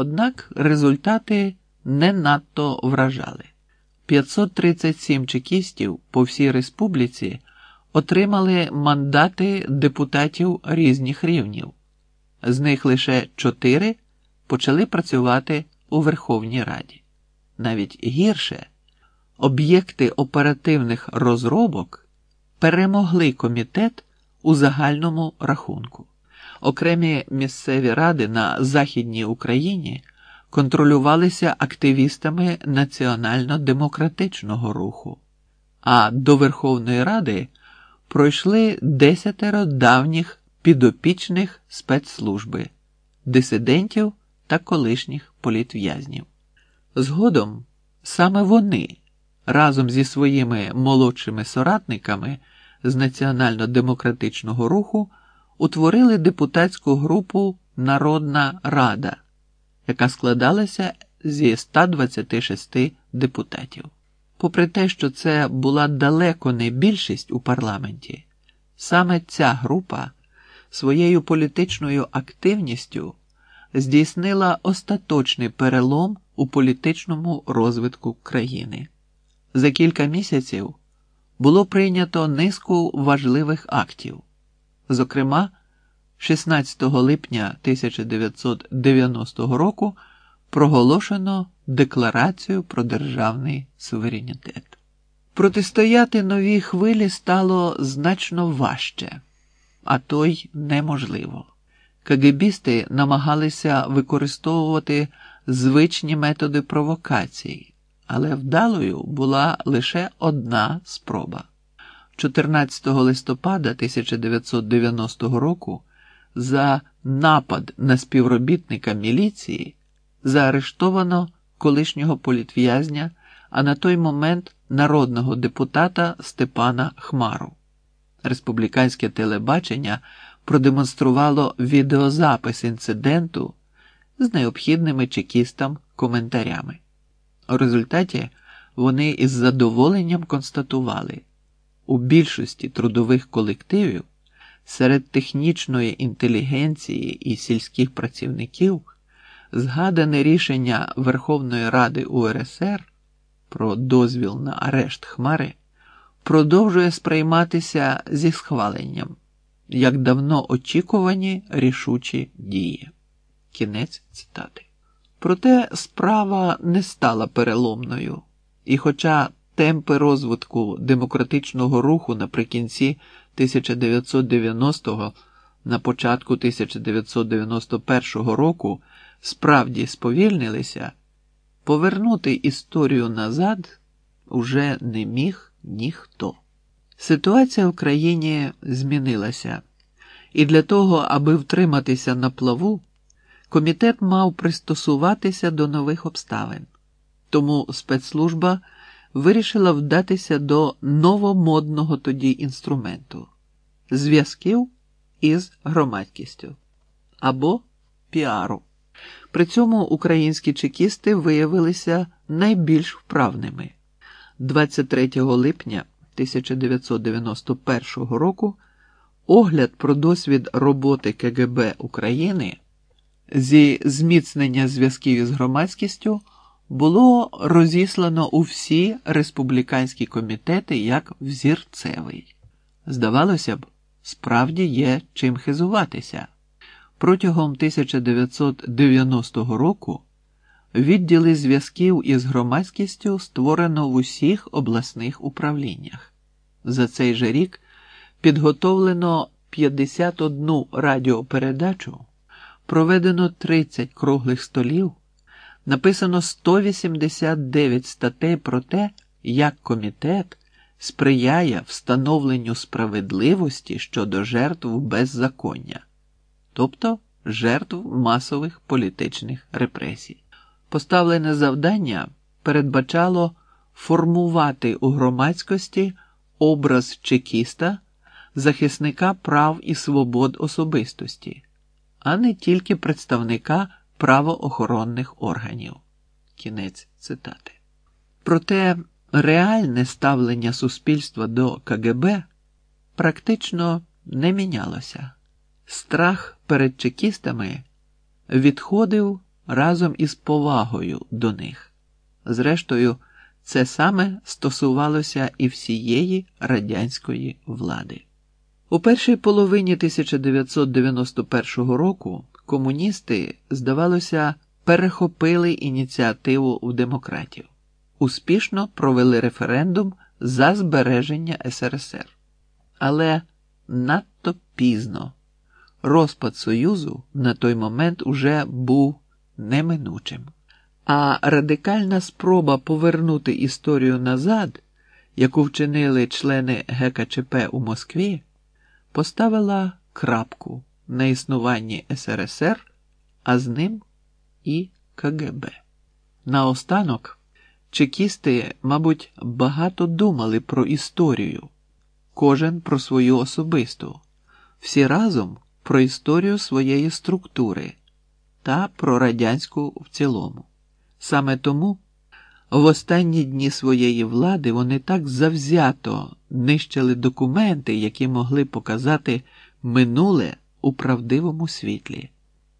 Однак результати не надто вражали. 537 чекістів по всій республіці отримали мандати депутатів різних рівнів, з них лише чотири почали працювати у Верховній Раді. Навіть гірше, об'єкти оперативних розробок перемогли комітет у загальному рахунку. Окремі місцеві ради на Західній Україні контролювалися активістами національно-демократичного руху, а до Верховної Ради пройшли десятеро давніх підопічних спецслужби, дисидентів та колишніх політв'язнів. Згодом саме вони разом зі своїми молодшими соратниками з національно-демократичного руху утворили депутатську групу Народна Рада, яка складалася зі 126 депутатів. Попри те, що це була далеко не більшість у парламенті, саме ця група своєю політичною активністю здійснила остаточний перелом у політичному розвитку країни. За кілька місяців було прийнято низку важливих актів. Зокрема, 16 липня 1990 року проголошено Декларацію про державний суверенітет. Протистояти новій хвилі стало значно важче, а то й неможливо. КГБісти намагалися використовувати звичні методи провокації, але вдалою була лише одна спроба. 14 листопада 1990 року за напад на співробітника міліції заарештовано колишнього політв'язня, а на той момент народного депутата Степана Хмару. Республіканське телебачення продемонструвало відеозапис інциденту з необхідними чекістам коментарями. У результаті вони із задоволенням констатували, у більшості трудових колективів серед технічної інтелігенції і сільських працівників згадане рішення Верховної Ради УРСР про дозвіл на арешт Хмари продовжує сприйматися зі схваленням, як давно очікувані рішучі дії. Кінець цитати. Проте справа не стала переломною, і, хоча темпи розвитку демократичного руху наприкінці 1990-го, на початку 1991 року справді сповільнилися, повернути історію назад уже не міг ніхто. Ситуація в країні змінилася, і для того, аби втриматися на плаву, комітет мав пристосуватися до нових обставин. Тому спецслужба вирішила вдатися до новомодного тоді інструменту зв'язків із громадськістю або піару. При цьому українські чекісти виявилися найбільш вправними. 23 липня 1991 року огляд про досвід роботи КГБ України зі зміцнення зв'язків із громадськістю було розіслано у всі республіканські комітети як взірцевий. Здавалося б, справді є чим хизуватися. Протягом 1990 року відділи зв'язків із громадськістю створено в усіх обласних управліннях. За цей же рік підготовлено 51 радіопередачу, проведено 30 круглих столів, написано 189 статей про те, як комітет сприяє встановленню справедливості щодо жертв беззаконня тобто жертв масових політичних репресій. Поставлене завдання передбачало формувати у громадськості образ чекіста, захисника прав і свобод особистості, а не тільки представника правоохоронних органів. Кінець цитати. Проте реальне ставлення суспільства до КГБ практично не мінялося. Страх перед чекістами відходив разом із повагою до них. Зрештою, це саме стосувалося і всієї радянської влади. У першій половині 1991 року комуністи, здавалося, перехопили ініціативу у демократів, успішно провели референдум за збереження СРСР. Але надто пізно розпад Союзу на той момент уже був неминучим. А радикальна спроба повернути історію назад, яку вчинили члени ГКЧП у Москві, поставила крапку на існуванні СРСР, а з ним і КГБ. Наостанок, чекісти, мабуть, багато думали про історію, кожен про свою особисту, всі разом про історію своєї структури та про радянську в цілому. Саме тому в останні дні своєї влади вони так завзято нищили документи, які могли показати минуле у правдивому світлі.